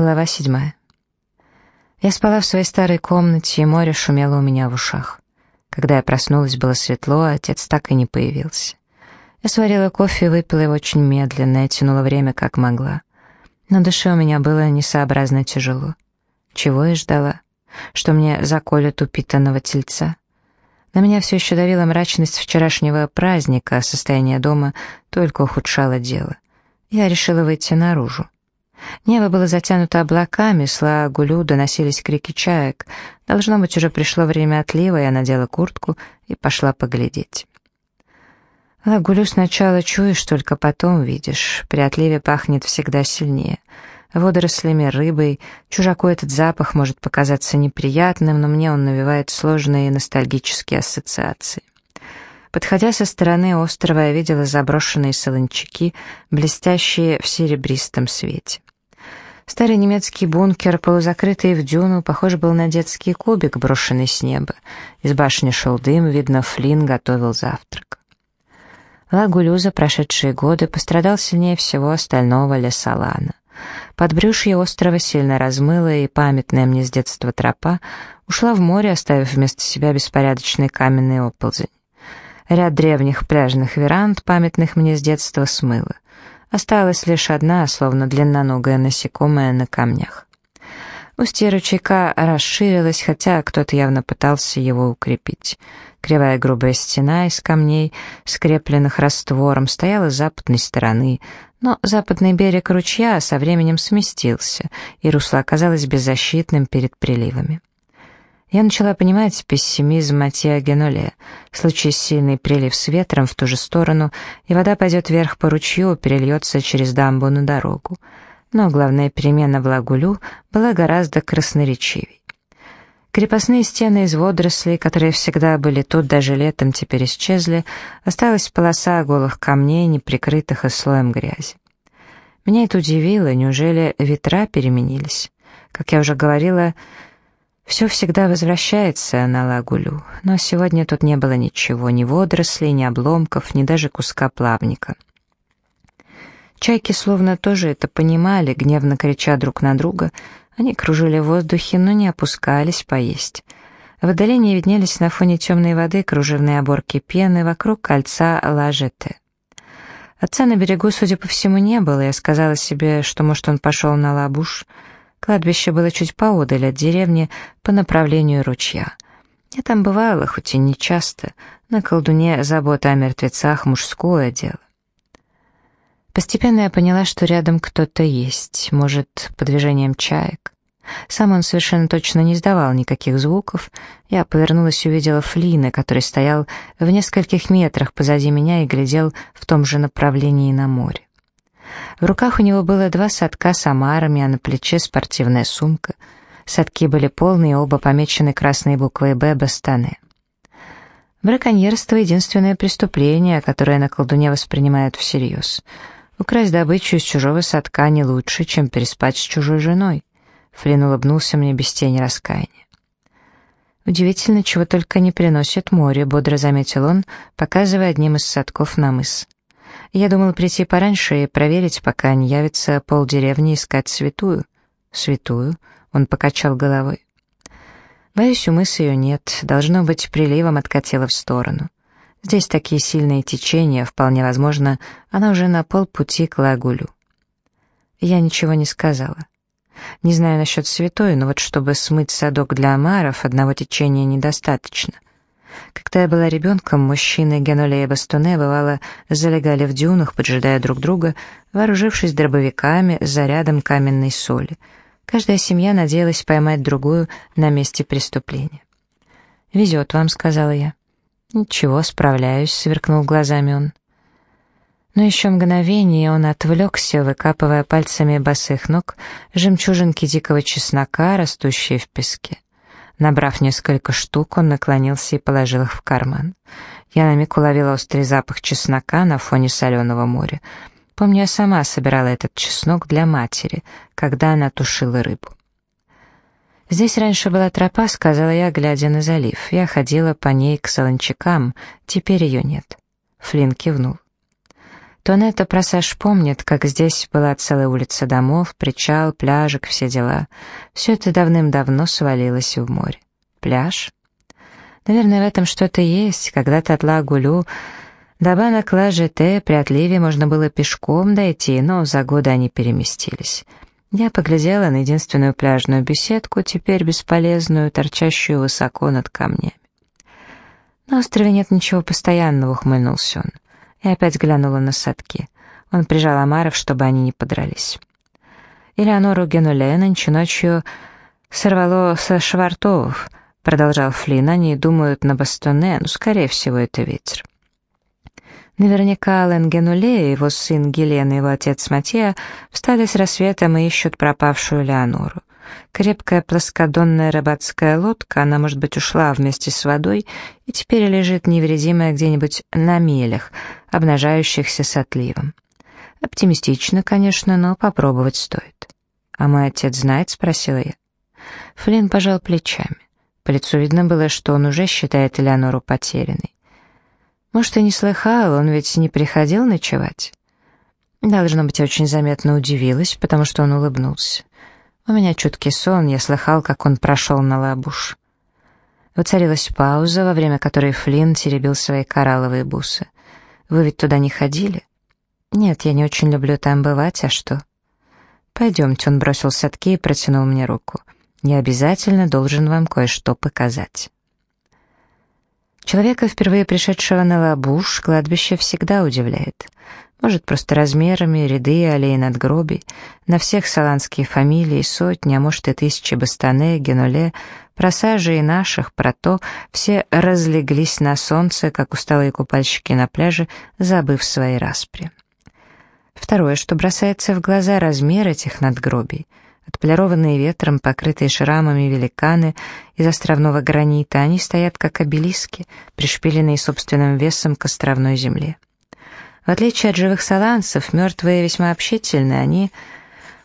Глава седьмая. Я спала в своей старой комнате, и море шумело у меня в ушах. Когда я проснулась, было светло, а отец так и не появился. Я сварила кофе и выпила его очень медленно, и тянула время как могла. На душе у меня было несообразно тяжело. Чего я ждала? Что мне заколят упитанного тельца? На меня все еще давила мрачность вчерашнего праздника, а состояние дома только ухудшало дело. Я решила выйти наружу. Небо было затянуто облаками, с лагулю доносились крики чаек. Должно быть, уже пришло время отлива, я надела куртку и пошла поглядеть. Лагулю сначала чуешь, только потом видишь. При отливе пахнет всегда сильнее. Водорослями, рыбой. Чужаку этот запах может показаться неприятным, но мне он навевает сложные ностальгические ассоциации. Подходя со стороны острова, я видела заброшенные солончаки, блестящие в серебристом свете. Старый немецкий бункер, полузакрытый в дюну, похож был на детский кубик, брошенный с неба. Из башни шел дым, видно, Флинн готовил завтрак. Лагулю за прошедшие годы пострадал сильнее всего остального Лесолана. Подбрюшье острова сильно размыло, и памятная мне с детства тропа ушла в море, оставив вместо себя беспорядочный каменный оползень. Ряд древних пляжных веранд, памятных мне с детства, смыло. Осталась лишь одна, словно длинноногая насекомая на камнях. Устье ручейка расширилось, хотя кто-то явно пытался его укрепить. Кривая грубая стена из камней, скрепленных раствором, стояла с западной стороны, но западный берег ручья со временем сместился, и русло оказалось беззащитным перед приливами. Я начала понимать пессимизм Матья Генуле. В случае сильный прилив с ветром в ту же сторону, и вода пойдет вверх по ручью, перельется через дамбу на дорогу. Но главная перемена в Лагулю была гораздо красноречивей. Крепостные стены из водорослей, которые всегда были тут даже летом, теперь исчезли, осталась полоса голых камней, не прикрытых и слоем грязи. Меня это удивило, неужели ветра переменились? Как я уже говорила, все всегда возвращается на лагулю, но сегодня тут не было ничего, ни водорослей, ни обломков, ни даже куска плавника. Чайки словно тоже это понимали, гневно крича друг на друга. Они кружили в воздухе, но не опускались поесть. В отдалении виднелись на фоне темной воды кружевные оборки пены вокруг кольца Лажете. Отца на берегу, судя по всему, не было, я сказала себе, что, может, он пошел на лабуш — Кладбище было чуть поодаль от деревни по направлению ручья. Я там бывала, хоть и не часто. На колдуне забота о мертвецах — мужское дело. Постепенно я поняла, что рядом кто-то есть, может, по движением чаек. Сам он совершенно точно не издавал никаких звуков. Я повернулась и увидела Флина, который стоял в нескольких метрах позади меня и глядел в том же направлении на море. В руках у него было два садка с омарами, а на плече спортивная сумка. Садки были полные, оба помечены красной буквой «Б» Бастане. Браконьерство — единственное преступление, которое на колдуне воспринимают всерьез. Украсть добычу из чужого садка не лучше, чем переспать с чужой женой. Флин улыбнулся мне без тени раскаяния. «Удивительно, чего только не приносит море», — бодро заметил он, показывая одним из садков на мыс. Я думал прийти пораньше и проверить, пока не явится полдеревни искать святую. Святую? Он покачал головой. Боюсь, у мыса ее нет. Должно быть, приливом откатила в сторону. Здесь такие сильные течения, вполне возможно, она уже на полпути к лагулю. Я ничего не сказала. Не знаю насчет святой, но вот чтобы смыть садок для омаров, одного течения недостаточно — когда я была ребенком, мужчины Генуле и Бастуне, бывало, залегали в дюнах, поджидая друг друга, вооружившись дробовиками с зарядом каменной соли. Каждая семья надеялась поймать другую на месте преступления. «Везет вам», — сказала я. «Ничего, справляюсь», — сверкнул глазами он. Но еще мгновение он отвлекся, выкапывая пальцами босых ног жемчужинки дикого чеснока, растущие в песке. Набрав несколько штук, он наклонился и положил их в карман. Я на миг уловила острый запах чеснока на фоне соленого моря. Помню, я сама собирала этот чеснок для матери, когда она тушила рыбу. «Здесь раньше была тропа», — сказала я, глядя на залив. Я ходила по ней к солончакам, теперь ее нет. Флинн кивнул. Туанетта Просаж помнит, как здесь была целая улица домов, причал, пляжик, все дела. Все это давным-давно свалилось в море. Пляж? Наверное, в этом что-то есть. Когда-то от Ла-Гулю до банок Ла-ЖТ при отливе можно было пешком дойти, но за годы они переместились. Я поглядела на единственную пляжную беседку, теперь бесполезную, торчащую высоко над камнями. «На острове нет ничего постоянного», — ухмыльнулся он. И опять глянула на садки. Он прижал Амаров, чтобы они не подрались. Элеонору Генуле нынче ночью сорвало со швартовов, продолжал Флин. Они думают на Бастоне, но, скорее всего, это ветер. Наверняка Ален Генуле, его сын Гелен и его отец Матея встали с рассветом и ищут пропавшую Леонору. Крепкая плоскодонная рыбацкая лодка, она, может быть, ушла вместе с водой и теперь лежит невредимая где-нибудь на мелях, обнажающихся с отливом. Оптимистично, конечно, но попробовать стоит. «А мой отец знает?» — спросила я. Флинн пожал плечами. По лицу видно было, что он уже считает Элеонору потерянной. Может, и не слыхал, он ведь не приходил ночевать? Должно быть, очень заметно удивилась, потому что он улыбнулся. У меня чуткий сон, я слыхал, как он прошел на лабуш. Воцарилась пауза, во время которой Флинн теребил свои коралловые бусы. «Вы ведь туда не ходили?» «Нет, я не очень люблю там бывать, а что?» «Пойдемте», — он бросил садки и протянул мне руку. «Я обязательно должен вам кое-что показать». Человека, впервые пришедшего на лабуш, кладбище всегда удивляет. Может, просто размерами, ряды аллей надгробий, на всех саланские фамилии, сотни, а может и тысячи Бастане, Генуле, просажи и наших, прото, все разлеглись на солнце, как усталые купальщики на пляже, забыв свои распри. Второе, что бросается в глаза, размер этих надгробий. Отполированные ветром, покрытые шрамами великаны из островного гранита, они стоят как обелиски, пришпиленные собственным весом к островной земле. В отличие от живых саланцев, мертвые весьма общительны, они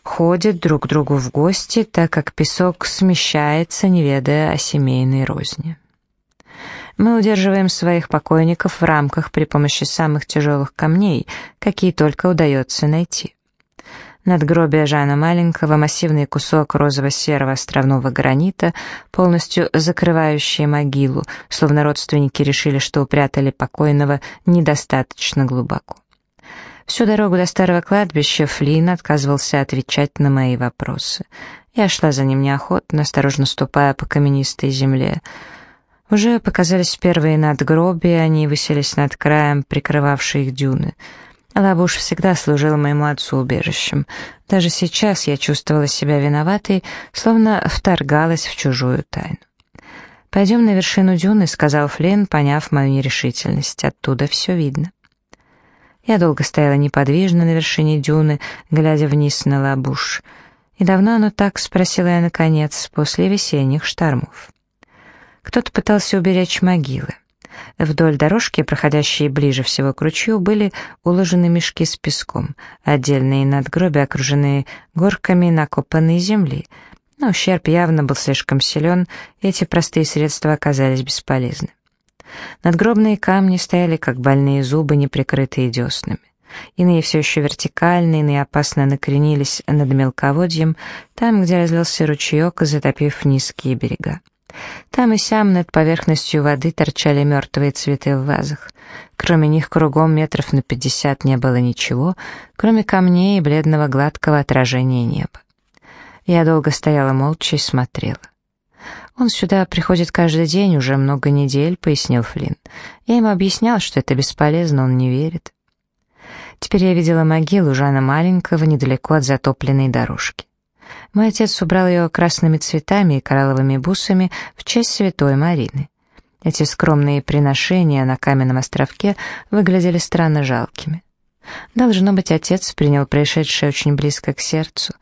ходят друг к другу в гости, так как песок смещается, не ведая о семейной розни. Мы удерживаем своих покойников в рамках при помощи самых тяжелых камней, какие только удается найти. Надгробие Жана Маленького, массивный кусок розово-серого островного гранита, полностью закрывающий могилу, словно родственники решили, что упрятали покойного недостаточно глубоко. Всю дорогу до старого кладбища Флинн отказывался отвечать на мои вопросы. Я шла за ним неохотно, осторожно ступая по каменистой земле. Уже показались первые надгробия, они выселись над краем, прикрывавшие их дюны — Лабуш всегда служил моему отцу убежищем. Даже сейчас я чувствовала себя виноватой, словно вторгалась в чужую тайну. «Пойдем на вершину дюны», — сказал Флинн, поняв мою нерешительность. «Оттуда все видно». Я долго стояла неподвижно на вершине дюны, глядя вниз на лабуш. «И давно оно так?» — спросила я наконец, после весенних штормов. Кто-то пытался уберечь могилы. Вдоль дорожки, проходящей ближе всего к ручью, были уложены мешки с песком, отдельные надгробия, окруженные горками накопанной земли. Но ущерб явно был слишком силен, и эти простые средства оказались бесполезны. Надгробные камни стояли, как больные зубы, не прикрытые деснами. Иные все еще вертикальные, иные опасно накренились над мелководьем, там, где разлился ручеек, затопив низкие берега. Там и сям над поверхностью воды торчали мертвые цветы в вазах. Кроме них кругом метров на пятьдесят не было ничего, кроме камней и бледного гладкого отражения неба. Я долго стояла молча и смотрела. «Он сюда приходит каждый день, уже много недель», — пояснил Флинн. Я ему объяснял, что это бесполезно, он не верит. Теперь я видела могилу Жана Маленького недалеко от затопленной дорожки. Мой отец убрал ее красными цветами и коралловыми бусами в честь святой Марины. Эти скромные приношения на каменном островке выглядели странно жалкими. Должно быть, отец принял происшедшее очень близко к сердцу.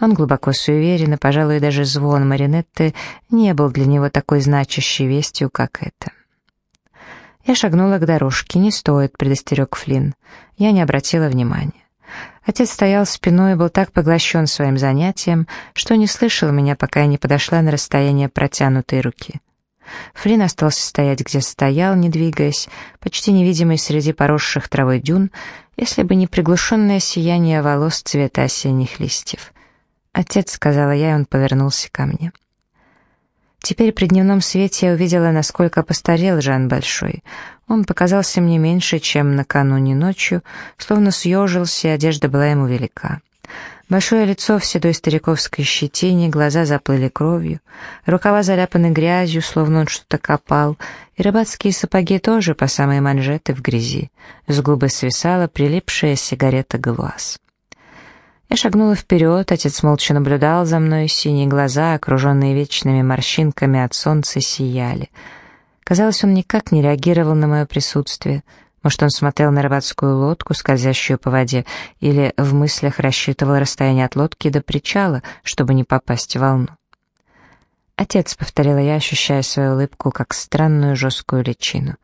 Он глубоко суеверен, и, пожалуй, даже звон Маринетты не был для него такой значащей вестью, как это. Я шагнула к дорожке. «Не стоит», — предостерег Флинн. Я не обратила внимания. Отец стоял спиной и был так поглощен своим занятием, что не слышал меня, пока я не подошла на расстояние протянутой руки. Флинн остался стоять, где стоял, не двигаясь, почти невидимый среди поросших травой дюн, если бы не приглушенное сияние волос цвета осенних листьев. «Отец», — сказала я, и он повернулся ко мне. Теперь при дневном свете я увидела, насколько постарел Жан Большой. Он показался мне меньше, чем накануне ночью, словно съежился, и одежда была ему велика. Большое лицо в седой стариковской щетине, глаза заплыли кровью, рукава заляпаны грязью, словно он что-то копал, и рыбацкие сапоги тоже по самые манжеты в грязи. С губы свисала прилипшая сигарета глаз. Я шагнула вперед, отец молча наблюдал за мной, синие глаза, окруженные вечными морщинками от солнца, сияли. Казалось, он никак не реагировал на мое присутствие. Может, он смотрел на рыбацкую лодку, скользящую по воде, или в мыслях рассчитывал расстояние от лодки до причала, чтобы не попасть в волну. «Отец», — повторила я, ощущая свою улыбку, как странную жесткую личину.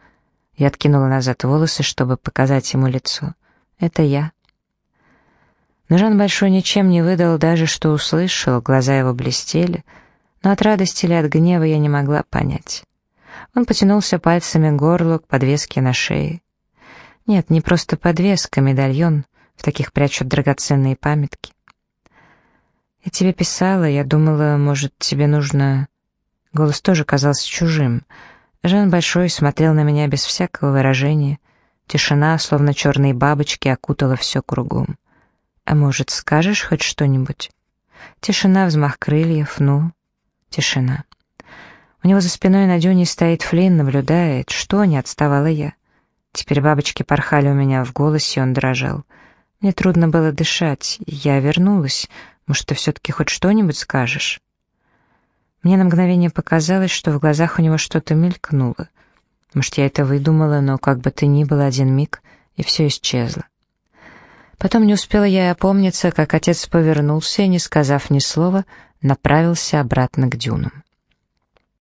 Я откинула назад волосы, чтобы показать ему лицо. «Это я». Но Жан Большой ничем не выдал даже, что услышал, глаза его блестели, но от радости или от гнева я не могла понять. Он потянулся пальцами к горлу, к подвеске на шее. Нет, не просто подвеска, медальон, в таких прячут драгоценные памятки. Я тебе писала, я думала, может, тебе нужно... Голос тоже казался чужим. Жан Большой смотрел на меня без всякого выражения. Тишина, словно черные бабочки, окутала все кругом. А может, скажешь хоть что-нибудь? Тишина, взмах крыльев, ну, тишина. У него за спиной на дюне стоит Флинн, наблюдает. Что, не отставала я. Теперь бабочки порхали у меня в голосе, он дрожал. Мне трудно было дышать. Я вернулась. Может, ты все-таки хоть что-нибудь скажешь? Мне на мгновение показалось, что в глазах у него что-то мелькнуло. Может, я это выдумала, но как бы то ни было один миг, и все исчезло. Потом не успела я опомниться, как отец повернулся и, не сказав ни слова, направился обратно к дюнам.